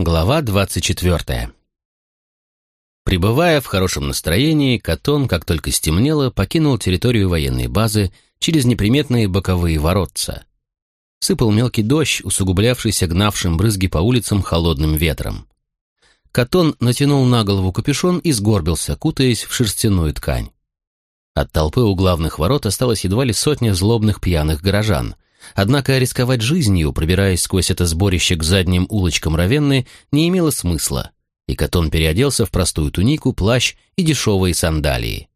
Глава 24. Прибывая в хорошем настроении, Катон, как только стемнело, покинул территорию военной базы через неприметные боковые воротца. Сыпал мелкий дождь, усугублявшийся гнавшим брызги по улицам холодным ветром. Катон натянул на голову капюшон и сгорбился, кутаясь в шерстяную ткань. От толпы у главных ворот осталось едва ли сотня злобных пьяных горожан — Однако рисковать жизнью, пробираясь сквозь это сборище к задним улочкам Равенны, не имело смысла, и Катон переоделся в простую тунику, плащ и дешевые сандалии.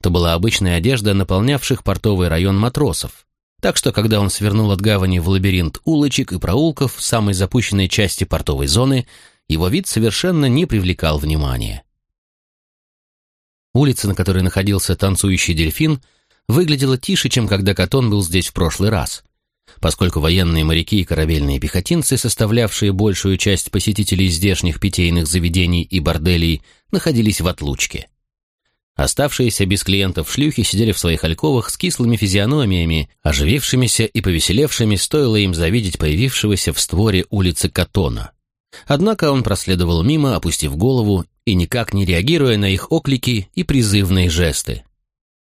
Это была обычная одежда наполнявших портовый район матросов, так что когда он свернул от гавани в лабиринт улочек и проулков в самой запущенной части портовой зоны, его вид совершенно не привлекал внимания. Улица, на которой находился танцующий дельфин, выглядела тише, чем когда Катон был здесь в прошлый раз, поскольку военные моряки и корабельные пехотинцы, составлявшие большую часть посетителей здешних питейных заведений и борделей, находились в отлучке. Оставшиеся без клиентов шлюхи сидели в своих альковах с кислыми физиономиями, оживившимися и повеселевшими, стоило им завидеть появившегося в створе улицы Катона. Однако он проследовал мимо, опустив голову и никак не реагируя на их оклики и призывные жесты.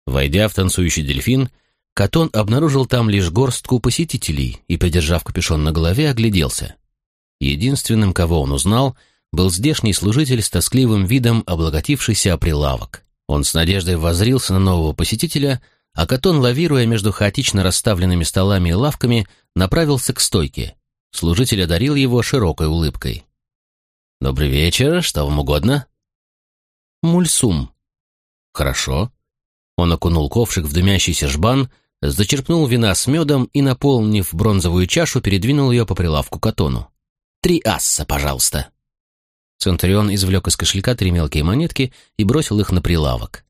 Войдя в танцующий дельфин, Катон обнаружил там лишь горстку посетителей и, придержав капюшон на голове, огляделся. Единственным, кого он узнал, был здешний служитель с тоскливым видом, облаготившийся о прилавок. Он с надеждой воззрился на нового посетителя, а Катон, лавируя между хаотично расставленными столами и лавками, направился к стойке. Служитель одарил его широкой улыбкой. «Добрый вечер, что вам угодно?» «Мульсум». «Хорошо. Он окунул ковшик в дымящийся жбан, зачерпнул вина с медом и, наполнив бронзовую чашу, передвинул ее по прилавку катону. «Три асса, пожалуйста». Центурион извлек из кошелька три мелкие монетки и бросил их на прилавок.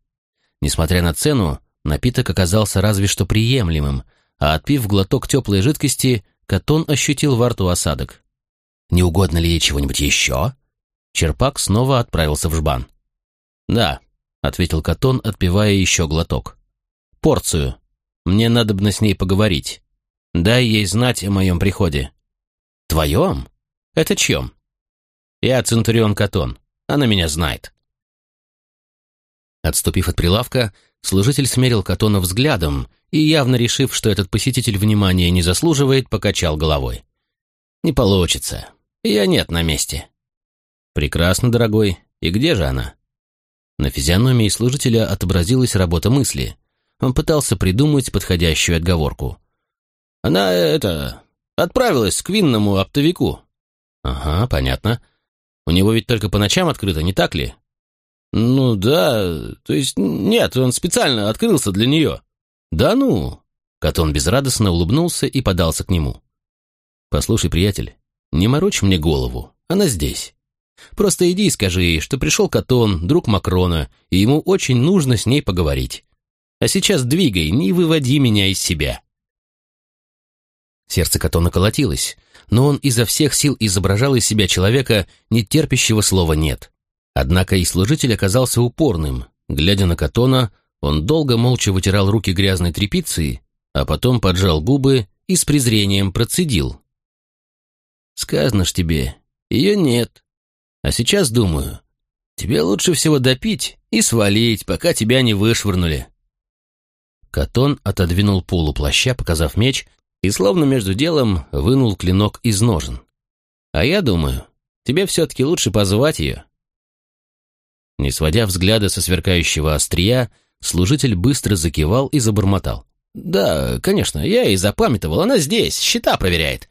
Несмотря на цену, напиток оказался разве что приемлемым, а отпив глоток теплой жидкости, Катон ощутил во рту осадок. «Не угодно ли ей чего-нибудь еще?» Черпак снова отправился в жбан. «Да, — ответил Катон, отпивая еще глоток. «Порцию. Мне надобно с ней поговорить. Дай ей знать о моем приходе». «Твоем? Это чьем?» «Я Центурион Катон. Она меня знает». Отступив от прилавка, служитель смерил Катона взглядом и, явно решив, что этот посетитель внимания не заслуживает, покачал головой. «Не получится. Я нет на месте». «Прекрасно, дорогой. И где же она?» На физиономии служителя отобразилась работа мысли. Он пытался придумать подходящую отговорку. «Она, это, отправилась к винному оптовику». «Ага, понятно. У него ведь только по ночам открыто, не так ли?» «Ну да, то есть нет, он специально открылся для нее». «Да ну!» Катон безрадостно улыбнулся и подался к нему. «Послушай, приятель, не морочь мне голову, она здесь. Просто иди и скажи ей, что пришел Катон, друг Макрона, и ему очень нужно с ней поговорить. А сейчас двигай, не выводи меня из себя». Сердце Катона колотилось, но он изо всех сил изображал из себя человека, не терпящего слова «нет». Однако и служитель оказался упорным. Глядя на Катона, он долго молча вытирал руки грязной тряпицей, а потом поджал губы и с презрением процедил. «Сказано ж тебе, ее нет. А сейчас думаю, тебе лучше всего допить и свалить, пока тебя не вышвырнули». Катон отодвинул полу плаща, показав меч, и словно между делом вынул клинок из ножен. «А я думаю, тебе все-таки лучше позвать ее». Не сводя взгляда со сверкающего острия, служитель быстро закивал и забормотал. «Да, конечно, я и запамятовал, она здесь, счета проверяет.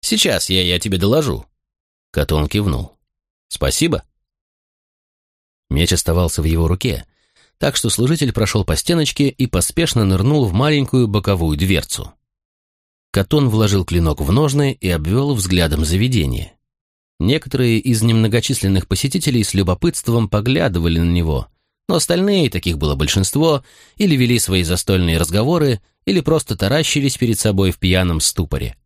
Сейчас я, я тебе доложу». Катон кивнул. «Спасибо». Меч оставался в его руке, так что служитель прошел по стеночке и поспешно нырнул в маленькую боковую дверцу. Катон вложил клинок в ножны и обвел взглядом заведение. Некоторые из немногочисленных посетителей с любопытством поглядывали на него, но остальные, таких было большинство, или вели свои застольные разговоры, или просто таращились перед собой в пьяном ступоре.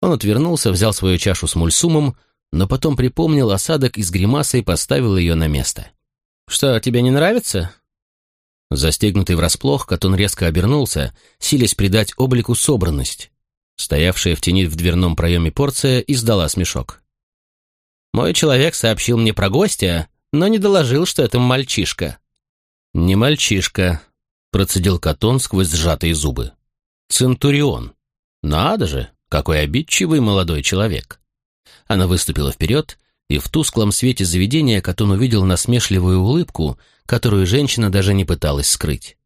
Он отвернулся, взял свою чашу с мульсумом, но потом припомнил осадок из гримасы и поставил ее на место. «Что, тебе не нравится?» Застегнутый врасплох, Катон резко обернулся, силясь придать облику собранность. Стоявшая в тени в дверном проеме порция издала смешок. Мой человек сообщил мне про гостя, но не доложил, что это мальчишка». «Не мальчишка», — процедил Катон сквозь сжатые зубы. «Центурион. Надо же, какой обидчивый молодой человек». Она выступила вперед, и в тусклом свете заведения Катон увидел насмешливую улыбку, которую женщина даже не пыталась скрыть.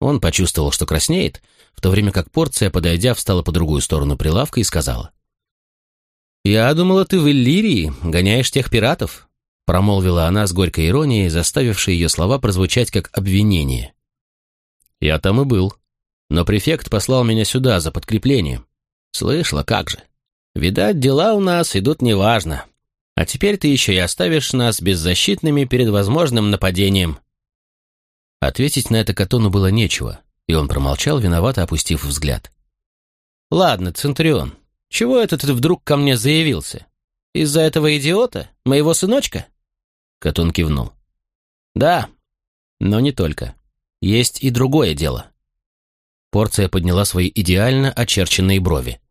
Он почувствовал, что краснеет, в то время как порция, подойдя, встала по другую сторону прилавка и сказала. «Я думала, ты в Иллирии гоняешь тех пиратов промолвила она с горькой иронией, заставившей ее слова прозвучать как обвинение. «Я там и был. Но префект послал меня сюда за подкреплением. Слышала, как же. Видать, дела у нас идут неважно. А теперь ты еще и оставишь нас беззащитными перед возможным нападением». Ответить на это Катону было нечего, и он промолчал, виновато опустив взгляд. «Ладно, Центурион, чего это ты вдруг ко мне заявился? Из-за этого идиота? Моего сыночка?» Катун кивнул. «Да, но не только. Есть и другое дело». Порция подняла свои идеально очерченные брови.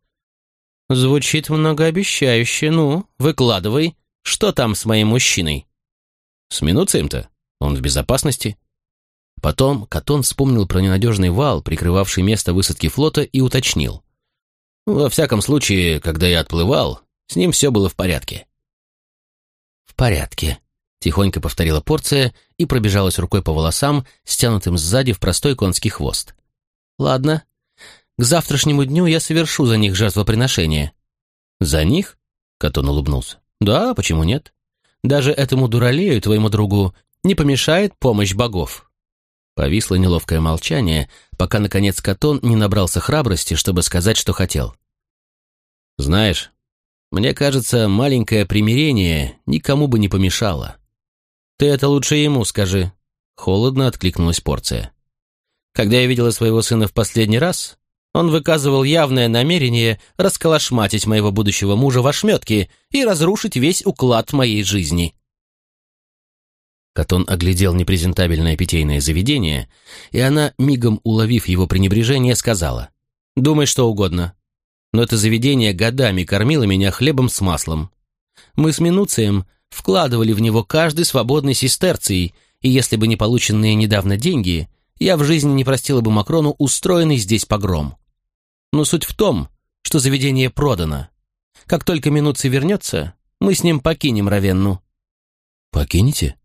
«Звучит многообещающе. Ну, выкладывай. Что там с моим мужчиной?» «С Минуцием-то? Он в безопасности». Потом Катон вспомнил про ненадежный вал, прикрывавший место высадки флота, и уточнил. «Во всяком случае, когда я отплывал, с ним все было в порядке». «В порядке», Тихонько повторила порция и пробежалась рукой по волосам, стянутым сзади в простой конский хвост. «Ладно. К завтрашнему дню я совершу за них жертвоприношение». «За них?» — Катон улыбнулся. «Да, почему нет? Даже этому дуралею, твоему другу, не помешает помощь богов». Повисло неловкое молчание, пока, наконец, Катон не набрался храбрости, чтобы сказать, что хотел. «Знаешь, мне кажется, маленькое примирение никому бы не помешало. «Ты это лучше ему скажи», — холодно откликнулась порция. «Когда я видела своего сына в последний раз, он выказывал явное намерение расколошматить моего будущего мужа в ошметки и разрушить весь уклад моей жизни». Катон оглядел непрезентабельное питейное заведение, и она, мигом уловив его пренебрежение, сказала, «Думай что угодно, но это заведение годами кормило меня хлебом с маслом. Мы с Минуцием вкладывали в него каждый свободный сестерций, и если бы не полученные недавно деньги, я в жизни не простила бы Макрону устроенный здесь погром. Но суть в том, что заведение продано. Как только Минуций вернется, мы с ним покинем Равенну». «Покинете?»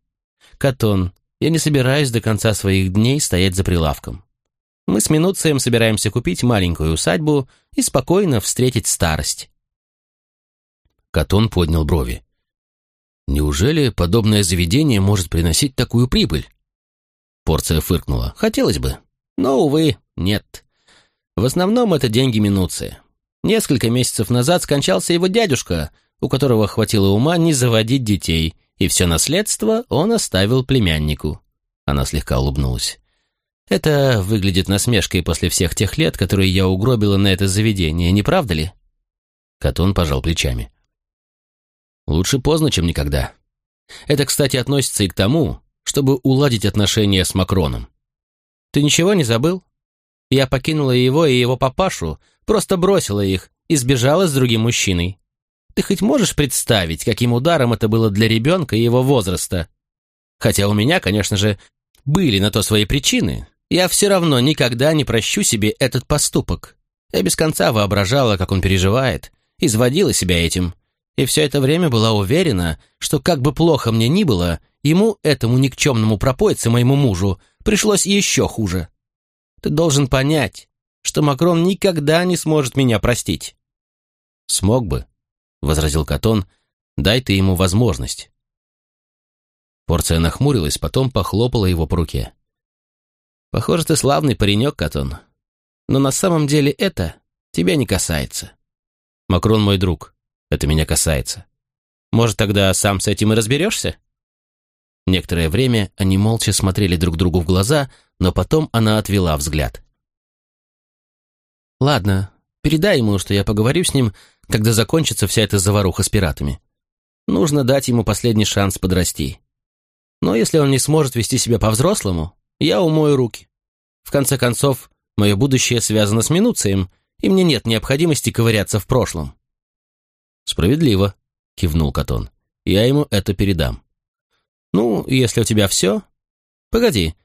«Катон, я не собираюсь до конца своих дней стоять за прилавком. Мы с Минуцием собираемся купить маленькую усадьбу и спокойно встретить старость». Катон поднял брови. Неужели подобное заведение может приносить такую прибыль? Порция фыркнула. Хотелось бы. Но, увы, нет. В основном это деньги Минуции. Несколько месяцев назад скончался его дядюшка, у которого хватило ума не заводить детей, и все наследство он оставил племяннику. Она слегка улыбнулась. Это выглядит насмешкой после всех тех лет, которые я угробила на это заведение, не правда ли? Катон пожал плечами. Лучше поздно, чем никогда. Это, кстати, относится и к тому, чтобы уладить отношения с Макроном. Ты ничего не забыл? Я покинула его и его папашу, просто бросила их и сбежала с другим мужчиной. Ты хоть можешь представить, каким ударом это было для ребенка его возраста? Хотя у меня, конечно же, были на то свои причины, я все равно никогда не прощу себе этот поступок. Я без конца воображала, как он переживает, изводила себя этим, и все это время была уверена, что как бы плохо мне ни было, ему, этому никчемному пропойце, моему мужу, пришлось еще хуже. Ты должен понять, что Макрон никогда не сможет меня простить». «Смог бы», — возразил Катон, — «дай ты ему возможность». Порция нахмурилась, потом похлопала его по руке. «Похоже, ты славный паренек, Катон. Но на самом деле это тебя не касается. Макрон мой друг. Это меня касается. Может, тогда сам с этим и разберешься?» Некоторое время они молча смотрели друг другу в глаза, но потом она отвела взгляд. «Ладно, передай ему, что я поговорю с ним, когда закончится вся эта заваруха с пиратами. Нужно дать ему последний шанс подрасти. Но если он не сможет вести себя по-взрослому, я умою руки. В конце концов, мое будущее связано с Минуцием, и мне нет необходимости ковыряться в прошлом. «Справедливо», — кивнул Катон. я ему это передам. Ну, если у тебя все... Погоди,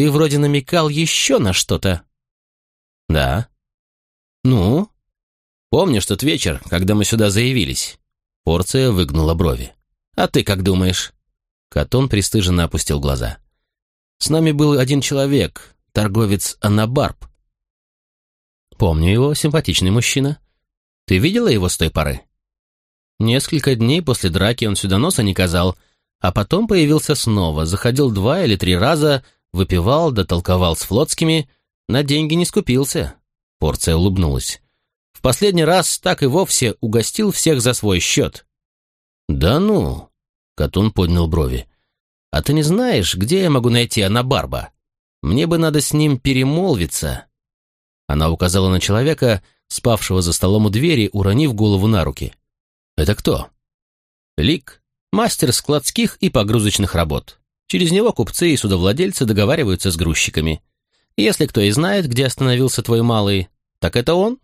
ты вроде намекал еще на что-то. Да. Ну? Помнишь тот вечер, когда мы сюда заявились? Порция выгнула брови. А ты как думаешь? Катон пристыженно опустил глаза. С нами был один человек, торговец Анабарб. Помню его, симпатичный мужчина. Ты видела его с той поры? Несколько дней после драки он сюда носа не казал, а потом появился снова, заходил два или три раза, выпивал, дотолковал с флотскими, на деньги не скупился. Порция улыбнулась. В последний раз так и вовсе угостил всех за свой счет. «Да ну!» — Катун поднял брови. «А ты не знаешь, где я могу найти Анабарба? Мне бы надо с ним перемолвиться». Она указала на человека, спавшего за столом у двери, уронив голову на руки. «Это кто?» «Лик, мастер складских и погрузочных работ. Через него купцы и судовладельцы договариваются с грузчиками. Если кто и знает, где остановился твой малый, так это он».